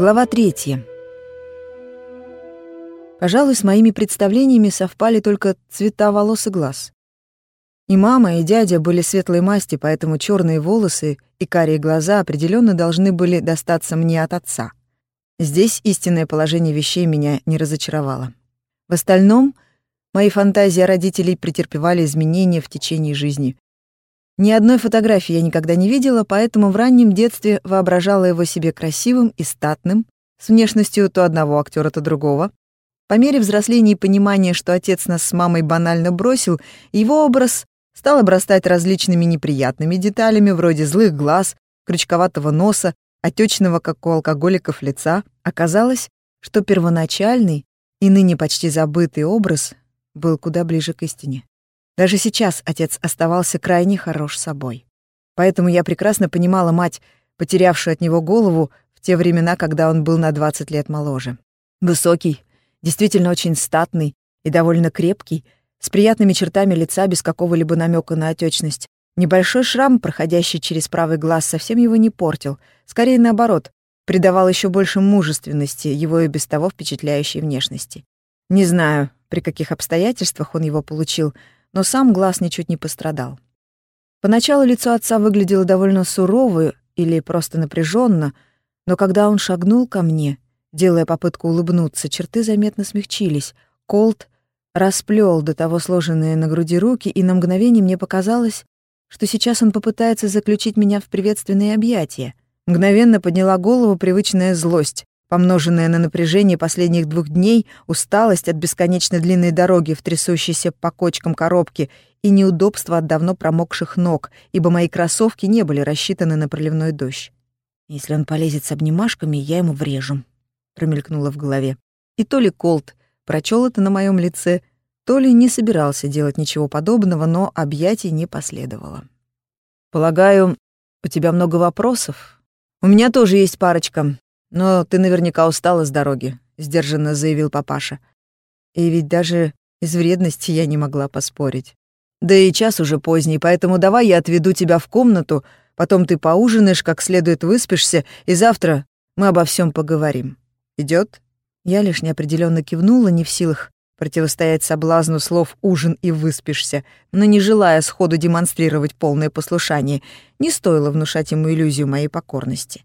Глава третья. Пожалуй, с моими представлениями совпали только цвета волос и глаз. И мама, и дядя были светлой масти, поэтому черные волосы и карие глаза определенно должны были достаться мне от отца. Здесь истинное положение вещей меня не разочаровало. В остальном, мои фантазии о родителей претерпевали изменения в течение жизни. Ни одной фотографии я никогда не видела, поэтому в раннем детстве воображала его себе красивым и статным, с внешностью то одного актера, то другого. По мере взросления и понимания, что отец нас с мамой банально бросил, его образ стал обрастать различными неприятными деталями, вроде злых глаз, крючковатого носа, отечного, как у алкоголиков, лица. Оказалось, что первоначальный и ныне почти забытый образ был куда ближе к истине. Даже сейчас отец оставался крайне хорош собой. Поэтому я прекрасно понимала мать, потерявшую от него голову в те времена, когда он был на 20 лет моложе. Высокий, действительно очень статный и довольно крепкий, с приятными чертами лица без какого-либо намека на отечность. Небольшой шрам, проходящий через правый глаз, совсем его не портил, скорее наоборот, придавал еще больше мужественности его и без того впечатляющей внешности. Не знаю, при каких обстоятельствах он его получил, но сам глаз ничуть не пострадал. Поначалу лицо отца выглядело довольно сурово или просто напряженно, но когда он шагнул ко мне, делая попытку улыбнуться, черты заметно смягчились. Колт расплел до того сложенные на груди руки, и на мгновение мне показалось, что сейчас он попытается заключить меня в приветственные объятия. Мгновенно подняла голову привычная злость, помноженная на напряжение последних двух дней, усталость от бесконечно длинной дороги в трясущейся по кочкам коробки и неудобство от давно промокших ног, ибо мои кроссовки не были рассчитаны на проливной дождь. «Если он полезет с обнимашками, я ему врежу», — промелькнуло в голове. И то ли Колт прочел это на моем лице, то ли не собирался делать ничего подобного, но объятий не последовало. «Полагаю, у тебя много вопросов?» «У меня тоже есть парочка, «Но ты наверняка устала с дороги», — сдержанно заявил папаша. И ведь даже из вредности я не могла поспорить. «Да и час уже поздний, поэтому давай я отведу тебя в комнату, потом ты поужинаешь, как следует выспишься, и завтра мы обо всем поговорим. Идет? Я лишь неопределенно кивнула, не в силах противостоять соблазну слов «ужин» и «выспишься», но не желая сходу демонстрировать полное послушание, не стоило внушать ему иллюзию моей покорности.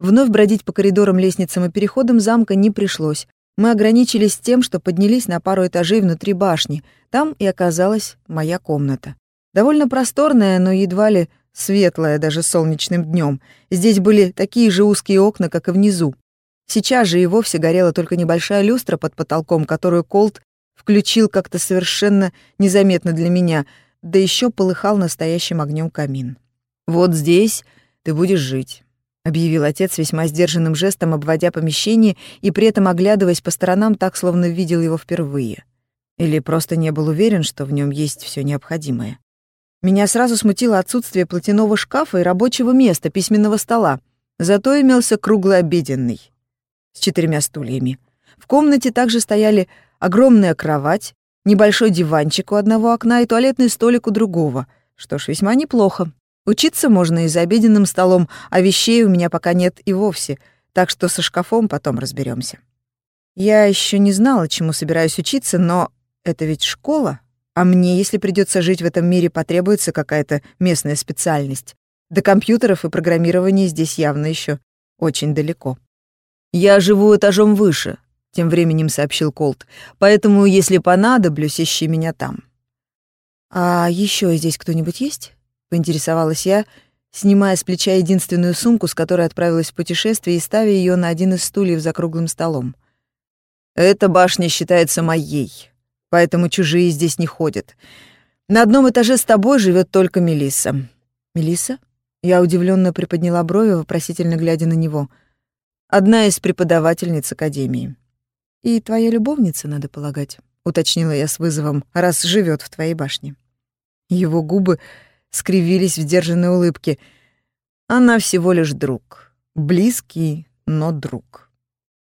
Вновь бродить по коридорам, лестницам и переходам замка не пришлось. Мы ограничились тем, что поднялись на пару этажей внутри башни. Там и оказалась моя комната. Довольно просторная, но едва ли светлая даже солнечным днем. Здесь были такие же узкие окна, как и внизу. Сейчас же и вовсе горела только небольшая люстра под потолком, которую Колт включил как-то совершенно незаметно для меня, да еще полыхал настоящим огнем камин. «Вот здесь ты будешь жить. — объявил отец весьма сдержанным жестом, обводя помещение и при этом оглядываясь по сторонам так, словно видел его впервые. Или просто не был уверен, что в нем есть все необходимое. Меня сразу смутило отсутствие платяного шкафа и рабочего места, письменного стола. Зато имелся круглый обеденный с четырьмя стульями. В комнате также стояли огромная кровать, небольшой диванчик у одного окна и туалетный столик у другого. Что ж, весьма неплохо. Учиться можно и за обеденным столом, а вещей у меня пока нет и вовсе, так что со шкафом потом разберемся. Я еще не знала, чему собираюсь учиться, но это ведь школа, а мне, если придется жить в этом мире, потребуется какая-то местная специальность. До компьютеров и программирования здесь явно еще очень далеко. «Я живу этажом выше», — тем временем сообщил Колт, «поэтому, если понадоблюсь, ищи меня там». «А еще здесь кто-нибудь есть?» Поинтересовалась я, снимая с плеча единственную сумку, с которой отправилась в путешествие и ставя ее на один из стульев за круглым столом. «Эта башня считается моей, поэтому чужие здесь не ходят. На одном этаже с тобой живет только Мелисса. Мелисса? Я удивленно приподняла брови, вопросительно глядя на него. Одна из преподавательниц академии. И твоя любовница, надо полагать, уточнила я с вызовом, раз живет в твоей башне. Его губы скривились в сдержанной улыбке. Она всего лишь друг. Близкий, но друг.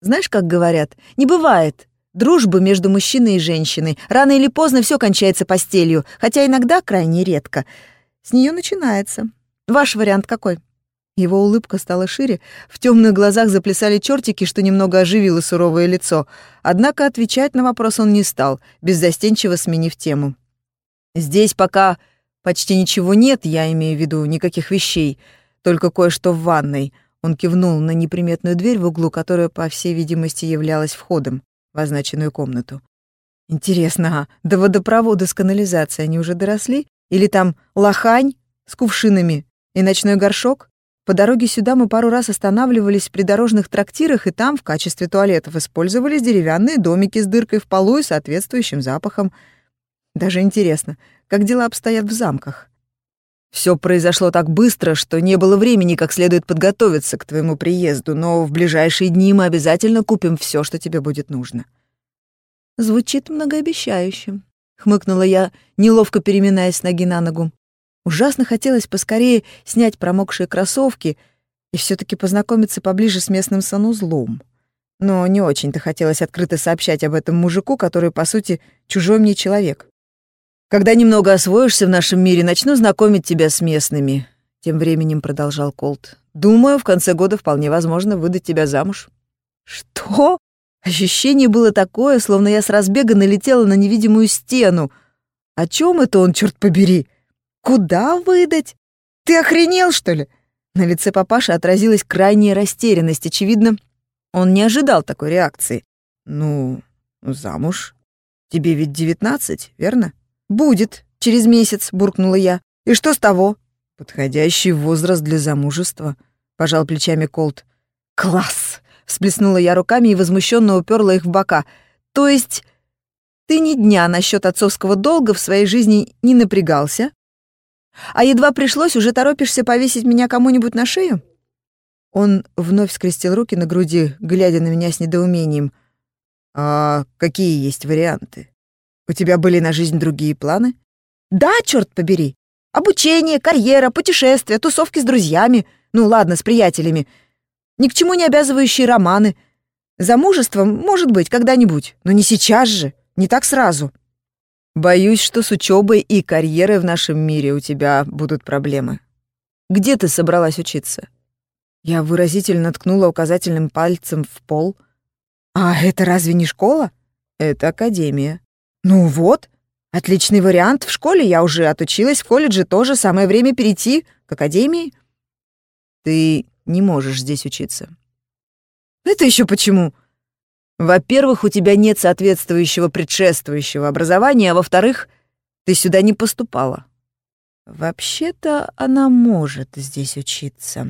Знаешь, как говорят, не бывает дружбы между мужчиной и женщиной. Рано или поздно все кончается постелью, хотя иногда крайне редко. С нее начинается. Ваш вариант какой? Его улыбка стала шире, в темных глазах заплясали чертики, что немного оживило суровое лицо. Однако отвечать на вопрос он не стал, беззастенчиво сменив тему. «Здесь пока почти ничего нет, я имею в виду никаких вещей, только кое-что в ванной». Он кивнул на неприметную дверь в углу, которая, по всей видимости, являлась входом в означенную комнату. «Интересно, а до водопровода с канализацией они уже доросли? Или там лохань с кувшинами и ночной горшок?» По дороге сюда мы пару раз останавливались в придорожных трактирах, и там в качестве туалетов использовались деревянные домики с дыркой в полу и соответствующим запахом. Даже интересно, как дела обстоят в замках? Все произошло так быстро, что не было времени как следует подготовиться к твоему приезду, но в ближайшие дни мы обязательно купим все, что тебе будет нужно. Звучит многообещающе, хмыкнула я, неловко переминаясь ноги на ногу. Ужасно хотелось поскорее снять промокшие кроссовки и все таки познакомиться поближе с местным санузлом. Но не очень-то хотелось открыто сообщать об этом мужику, который, по сути, чужой мне человек. «Когда немного освоишься в нашем мире, начну знакомить тебя с местными», — тем временем продолжал Колт. «Думаю, в конце года вполне возможно выдать тебя замуж». «Что?» Ощущение было такое, словно я с разбега налетела на невидимую стену. О чем это он, черт побери? Куда выдать? Ты охренел, что ли? На лице папаши отразилась крайняя растерянность. Очевидно, он не ожидал такой реакции. Ну, замуж. Тебе ведь девятнадцать, верно? Будет, через месяц, буркнула я. И что с того? Подходящий возраст для замужества, пожал плечами Колт. Класс! всплеснула я руками и возмущенно уперла их в бока. То есть ты ни дня насчет отцовского долга в своей жизни не напрягался? А едва пришлось, уже торопишься повесить меня кому-нибудь на шею?» Он вновь скрестил руки на груди, глядя на меня с недоумением. «А какие есть варианты? У тебя были на жизнь другие планы?» «Да, черт побери! Обучение, карьера, путешествия, тусовки с друзьями. Ну ладно, с приятелями. Ни к чему не обязывающие романы. Замужеством, может быть, когда-нибудь, но не сейчас же, не так сразу». Боюсь, что с учебой и карьерой в нашем мире у тебя будут проблемы. Где ты собралась учиться? Я выразительно ткнула указательным пальцем в пол. А это разве не школа? Это академия. Ну вот, отличный вариант. В школе я уже отучилась, в колледже тоже самое время перейти к академии. Ты не можешь здесь учиться. Это еще почему? Во-первых, у тебя нет соответствующего предшествующего образования, а во-вторых, ты сюда не поступала. Вообще-то она может здесь учиться.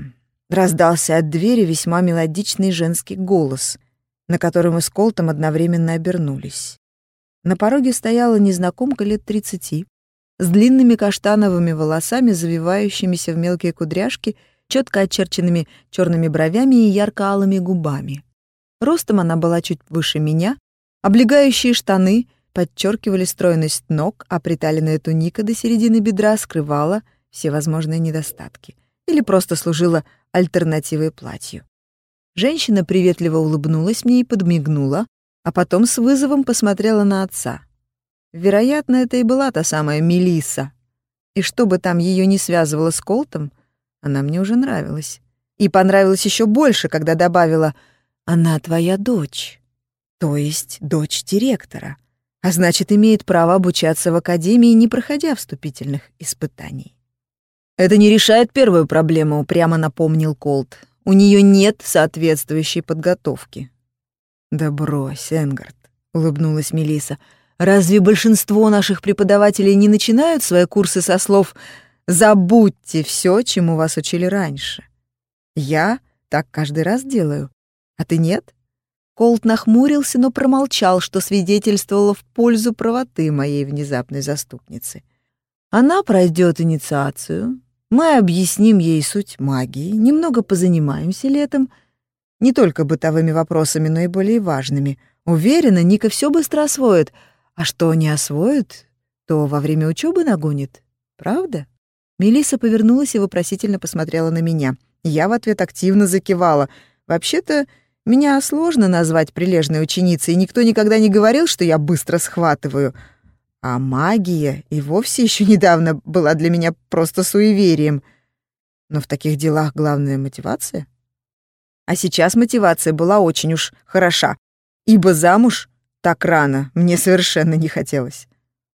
Раздался от двери весьма мелодичный женский голос, на который мы с Колтом одновременно обернулись. На пороге стояла незнакомка лет тридцати, с длинными каштановыми волосами, завивающимися в мелкие кудряшки, четко очерченными черными бровями и ярко-алыми губами. Ростом она была чуть выше меня, облегающие штаны подчеркивали стройность ног, а приталенная туника до середины бедра скрывала все возможные недостатки или просто служила альтернативой платью. Женщина приветливо улыбнулась мне и подмигнула, а потом с вызовом посмотрела на отца. Вероятно, это и была та самая Мелиса. И что бы там ее не связывало с Колтом, она мне уже нравилась. И понравилась еще больше, когда добавила — она твоя дочь, то есть дочь директора, а значит, имеет право обучаться в академии, не проходя вступительных испытаний. Это не решает первую проблему, прямо напомнил Колт. У нее нет соответствующей подготовки. Да брось, Энгард, улыбнулась Мелиса. Разве большинство наших преподавателей не начинают свои курсы со слов «забудьте все, чему вас учили раньше»? Я так каждый раз делаю. А ты нет? Колт нахмурился, но промолчал, что свидетельствовало в пользу правоты моей внезапной заступницы. Она пройдет инициацию, мы объясним ей суть магии, немного позанимаемся летом, не только бытовыми вопросами, но и более важными. Уверена, Ника все быстро освоит, а что не освоит, то во время учебы нагонит. Правда? Мелиса повернулась и вопросительно посмотрела на меня. Я в ответ активно закивала. Вообще-то, меня сложно назвать прилежной ученицей, и никто никогда не говорил, что я быстро схватываю. А магия и вовсе еще недавно была для меня просто суеверием. Но в таких делах главная мотивация. А сейчас мотивация была очень уж хороша, ибо замуж так рано мне совершенно не хотелось.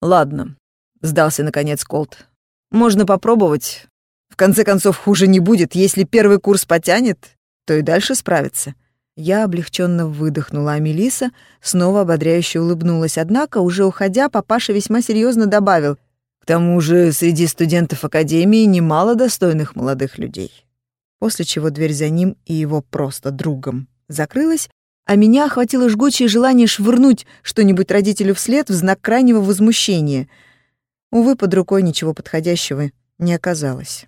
«Ладно», — сдался наконец Колт. «Можно попробовать. В конце концов, хуже не будет. Если первый курс потянет, то и дальше справится». Я облегченно выдохнула, а Мелиса снова ободряюще улыбнулась. Однако, уже уходя, папаша весьма серьезно добавил, «К тому же среди студентов Академии немало достойных молодых людей». После чего дверь за ним и его просто другом закрылась, а меня охватило жгучее желание швырнуть что-нибудь родителю вслед в знак крайнего возмущения. Увы, под рукой ничего подходящего не оказалось.